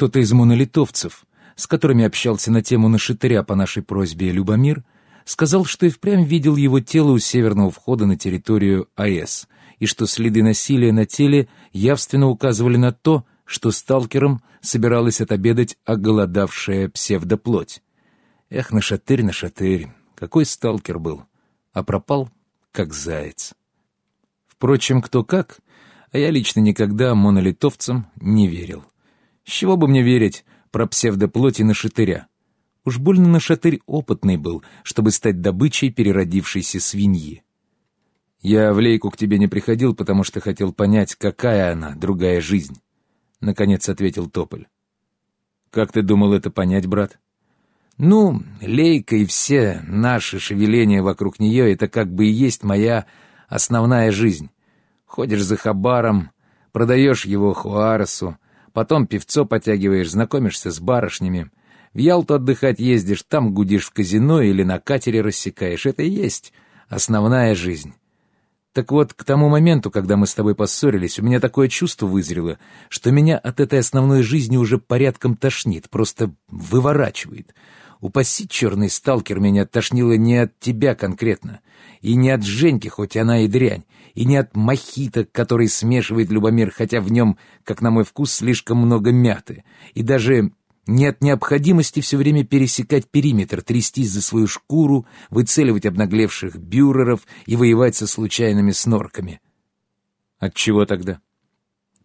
Кто-то из монолитовцев, с которыми общался на тему нашатыря по нашей просьбе Любомир, сказал, что и впрямь видел его тело у северного входа на территорию АЭС, и что следы насилия на теле явственно указывали на то, что сталкером собиралась отобедать оголодавшая псевдоплоть. Эх, нашатырь, нашатырь, какой сталкер был, а пропал, как заяц. Впрочем, кто как, а я лично никогда монолитовцам не верил. С чего бы мне верить про псевдоплоть и нашатыря? Уж больно нашатырь опытный был, чтобы стать добычей переродившейся свиньи. Я в лейку к тебе не приходил, потому что хотел понять, какая она, другая жизнь. Наконец ответил Тополь. Как ты думал это понять, брат? Ну, лейка и все наши шевеления вокруг нее — это как бы и есть моя основная жизнь. Ходишь за хабаром, продаешь его Хуаресу, потом певцо потягиваешь, знакомишься с барышнями. В Ялту отдыхать ездишь, там гудишь в казино или на катере рассекаешь. Это и есть основная жизнь. Так вот, к тому моменту, когда мы с тобой поссорились, у меня такое чувство вызрело, что меня от этой основной жизни уже порядком тошнит, просто выворачивает. Упаси, черный сталкер, меня тошнило не от тебя конкретно, и не от Женьки, хоть она и дрянь, и не от мохито, который смешивает Любомир, хотя в нем, как на мой вкус, слишком много мяты, и даже нет необходимости все время пересекать периметр, трястись за свою шкуру, выцеливать обнаглевших бюреров и воевать со случайными снорками. От чего тогда?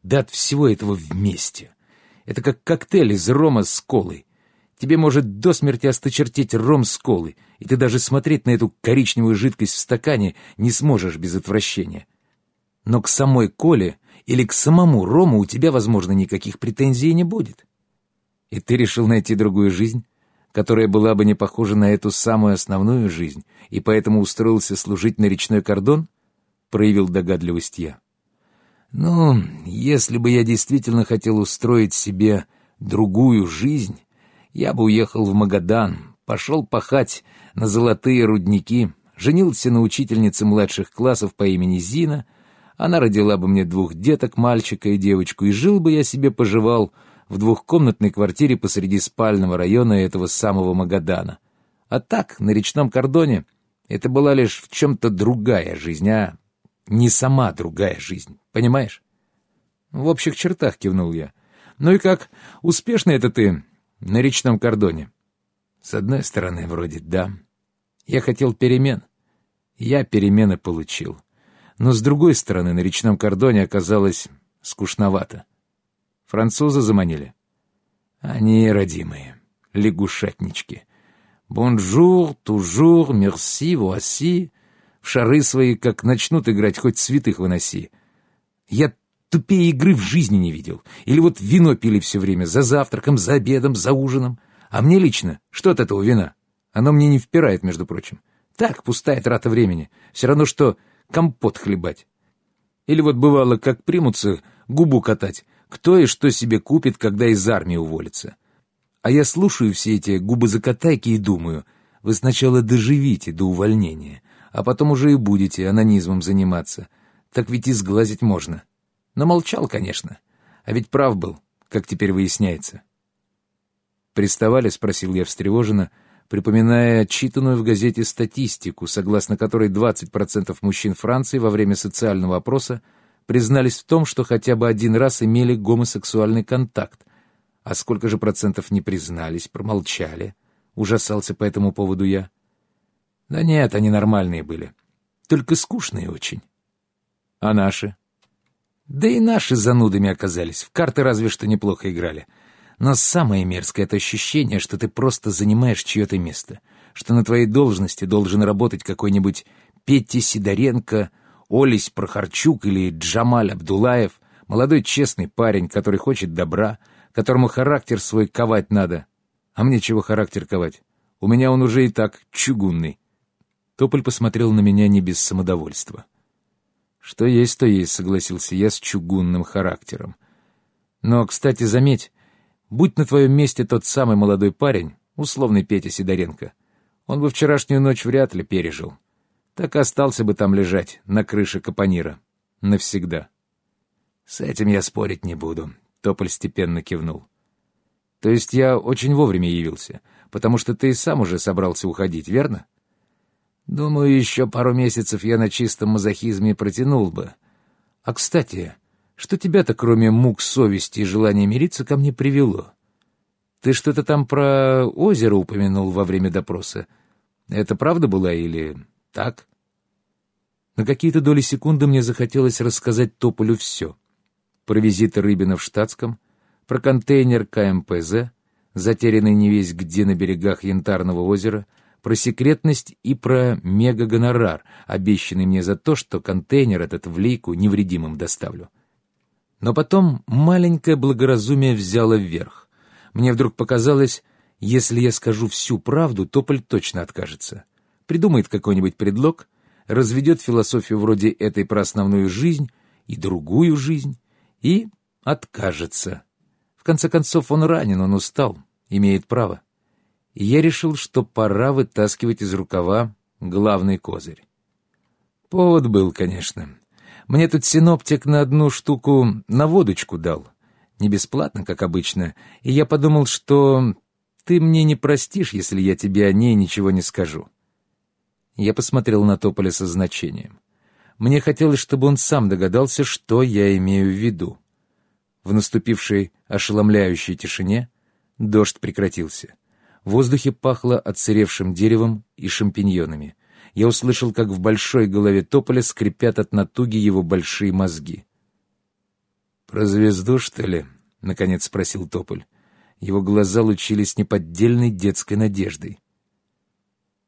Да от всего этого вместе. Это как коктейль из рома с колой. Тебе может до смерти осточертеть ром с колой, и ты даже смотреть на эту коричневую жидкость в стакане не сможешь без отвращения. Но к самой коле или к самому рому у тебя, возможно, никаких претензий не будет. И ты решил найти другую жизнь, которая была бы не похожа на эту самую основную жизнь, и поэтому устроился служить на речной кордон? Проявил догадливость я. Ну, если бы я действительно хотел устроить себе другую жизнь, я бы уехал в Магадан, пошел пахать на золотые рудники, женился на учительнице младших классов по имени Зина, она родила бы мне двух деток, мальчика и девочку, и жил бы я себе поживал в двухкомнатной квартире посреди спального района этого самого Магадана. А так, на речном кордоне, это была лишь в чем-то другая жизнь, а не сама другая жизнь, понимаешь? В общих чертах кивнул я. Ну и как, успешно это ты на речном кордоне? С одной стороны, вроде да. Я хотел перемен. Я перемены получил. Но с другой стороны, на речном кордоне оказалось скучновато. Французы заманили. Они родимые, лягушатнички. Bonjour, toujours, merci, voici. В шары свои, как начнут играть, хоть святых выноси. Я тупее игры в жизни не видел. Или вот вино пили все время, за завтраком, за обедом, за ужином. А мне лично, что от этого вина? Оно мне не впирает, между прочим. Так, пустая трата времени. Все равно, что компот хлебать. Или вот бывало, как примутся губу катать, кто и что себе купит, когда из армии уволится. А я слушаю все эти губозакатайки и думаю, вы сначала доживите до увольнения, а потом уже и будете анонизмом заниматься. Так ведь и сглазить можно. Но молчал, конечно. А ведь прав был, как теперь выясняется. «Приставали?» — спросил я встревоженно, припоминая читанную в газете статистику, согласно которой 20% мужчин Франции во время социального опроса признались в том, что хотя бы один раз имели гомосексуальный контакт. А сколько же процентов не признались, промолчали? Ужасался по этому поводу я. Да нет, они нормальные были. Только скучные очень. А наши? Да и наши занудами оказались. В карты разве что неплохо играли. Но самое мерзкое — это ощущение, что ты просто занимаешь чье-то место, что на твоей должности должен работать какой-нибудь Петти Сидоренко — Олесь Прохорчук или Джамаль Абдулаев, молодой честный парень, который хочет добра, которому характер свой ковать надо. А мне чего характер ковать? У меня он уже и так чугунный. Тополь посмотрел на меня не без самодовольства. Что есть, то есть, согласился я с чугунным характером. Но, кстати, заметь, будь на твоем месте тот самый молодой парень, условный Петя Сидоренко, он бы вчерашнюю ночь вряд ли пережил так и остался бы там лежать, на крыше капонира. Навсегда. С этим я спорить не буду, — Тополь степенно кивнул. То есть я очень вовремя явился, потому что ты сам уже собрался уходить, верно? Думаю, еще пару месяцев я на чистом мазохизме протянул бы. А, кстати, что тебя-то, кроме мук совести и желания мириться, ко мне привело? Ты что-то там про озеро упомянул во время допроса. Это правда была или так? На какие-то доли секунды мне захотелось рассказать Тополю все. Про визиты Рыбина в штатском, про контейнер КМПЗ, затерянный не весь где на берегах Янтарного озера, про секретность и про мега-гонорар, обещанный мне за то, что контейнер этот в лейку невредимым доставлю. Но потом маленькое благоразумие взяло вверх. Мне вдруг показалось, если я скажу всю правду, Тополь точно откажется. Придумает какой-нибудь предлог, разведет философию вроде этой про основную жизнь и другую жизнь и откажется. В конце концов, он ранен, он устал, имеет право. И я решил, что пора вытаскивать из рукава главный козырь. Повод был, конечно. Мне тут синоптик на одну штуку на водочку дал. Не бесплатно, как обычно. И я подумал, что ты мне не простишь, если я тебе о ней ничего не скажу. Я посмотрел на Тополя со значением. Мне хотелось, чтобы он сам догадался, что я имею в виду. В наступившей ошеломляющей тишине дождь прекратился. В воздухе пахло отсыревшим деревом и шампиньонами — я услышал, как в большой голове тополя скрипят от натуги его большие мозги. «Про звезду, что ли?» — наконец спросил тополь. Его глаза лучились неподдельной детской надеждой.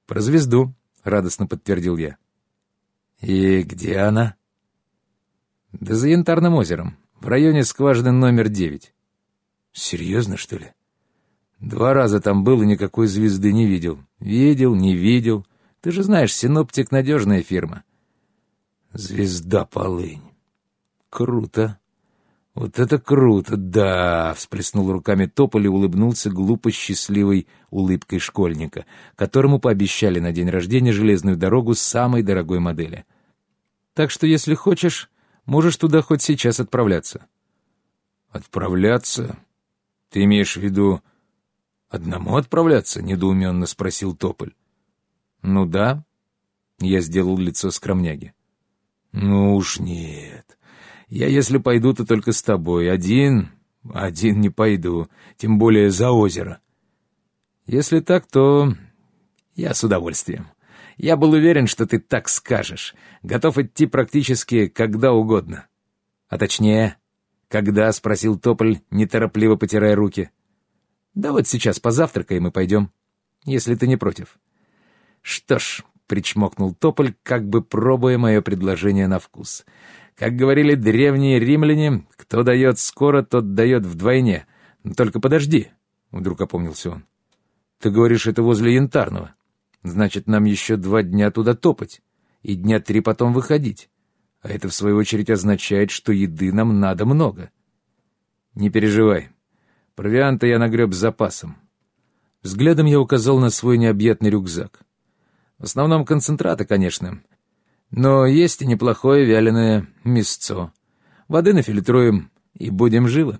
«Про звезду», — радостно подтвердил я. «И где она?» «Да за Янтарным озером, в районе скважины номер девять». «Серьезно, что ли?» «Два раза там был и никакой звезды не видел. Видел, не видел. Ты же знаешь, синоптик — надежная фирма. Звезда полынь. Круто. Вот это круто, да! Всплеснул руками Тополь и улыбнулся глупо счастливой улыбкой школьника, которому пообещали на день рождения железную дорогу самой дорогой модели. Так что, если хочешь, можешь туда хоть сейчас отправляться. Отправляться? Ты имеешь в виду одному отправляться? Недоуменно спросил Тополь. «Ну да». Я сделал лицо скромняги. «Ну уж нет. Я, если пойду, то только с тобой. Один... Один не пойду, тем более за озеро». «Если так, то я с удовольствием. Я был уверен, что ты так скажешь. Готов идти практически когда угодно. А точнее, когда?» — спросил Тополь, неторопливо потирая руки. «Да вот сейчас позавтракаем и пойдем, если ты не против». «Что ж», — причмокнул Тополь, как бы пробуя мое предложение на вкус. «Как говорили древние римляне, кто дает скоро, тот дает вдвойне. Но только подожди», — вдруг опомнился он. «Ты говоришь, это возле Янтарного. Значит, нам еще два дня туда топать, и дня три потом выходить. А это, в свою очередь, означает, что еды нам надо много». «Не переживай. Провианта я нагреб с запасом». Взглядом я указал на свой необъятный рюкзак. В основном концентраты, конечно. Но есть и неплохое вяленое мясцо. Воды нафильтруем и будем живы.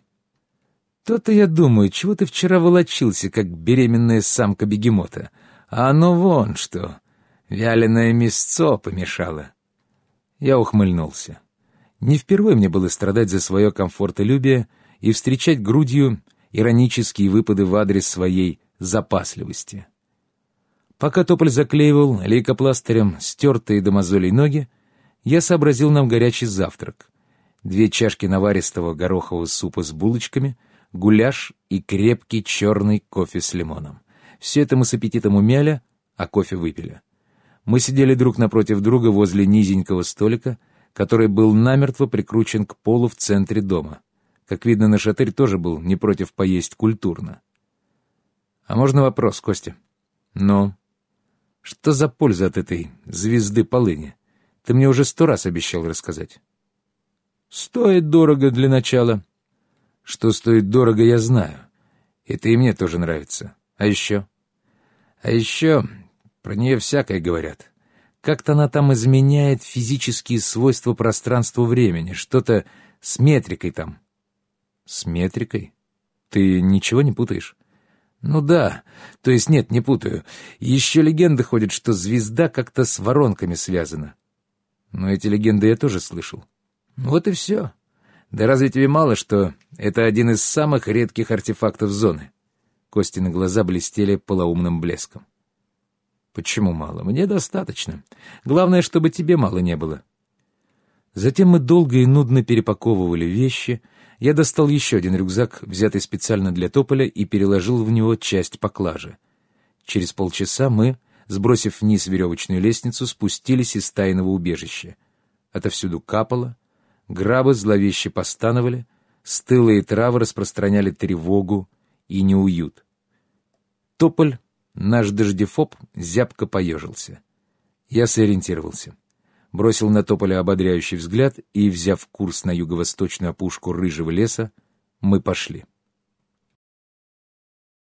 То-то я думаю, чего ты вчера волочился, как беременная самка бегемота. А оно вон что, вяленое мясцо помешало. Я ухмыльнулся. Не впервые мне было страдать за свое комфортолюбие и встречать грудью иронические выпады в адрес своей запасливости. Пока Тополь заклеивал лейкопластырем стертые до мозолей ноги, я сообразил нам горячий завтрак. Две чашки наваристого горохового супа с булочками, гуляш и крепкий черный кофе с лимоном. Все это мы с аппетитом умяли, а кофе выпили. Мы сидели друг напротив друга возле низенького столика, который был намертво прикручен к полу в центре дома. Как видно, наш отель тоже был не против поесть культурно. «А можно вопрос, Костя?» «Ну?» Что за польза от этой звезды полыни? Ты мне уже сто раз обещал рассказать. Стоит дорого для начала. Что стоит дорого, я знаю. Это и мне тоже нравится. А еще? А еще про нее всякое говорят. Как-то она там изменяет физические свойства пространства-времени. Что-то с метрикой там. С метрикой? Ты ничего не путаешь? Ну да, то есть нет, не путаю. Еще легенда ходит, что звезда как-то с воронками связана. Но эти легенды я тоже слышал. Вот и все. Да разве тебе мало, что это один из самых редких артефактов зоны? Костины глаза блестели полоумным блеском. Почему мало? Мне достаточно. Главное, чтобы тебе мало не было. Затем мы долго и нудно перепаковывали вещи. Я достал еще один рюкзак, взятый специально для тополя, и переложил в него часть поклажи. Через полчаса мы, сбросив вниз веревочную лестницу, спустились из тайного убежища. Отовсюду капало, грабы зловеще постановали, стылые травы распространяли тревогу и неуют. Тополь, наш дождефоб, зябко поежился. Я сориентировался бросил на Тополя ободряющий взгляд и, взяв курс на юго-восточную опушку рыжего леса, мы пошли.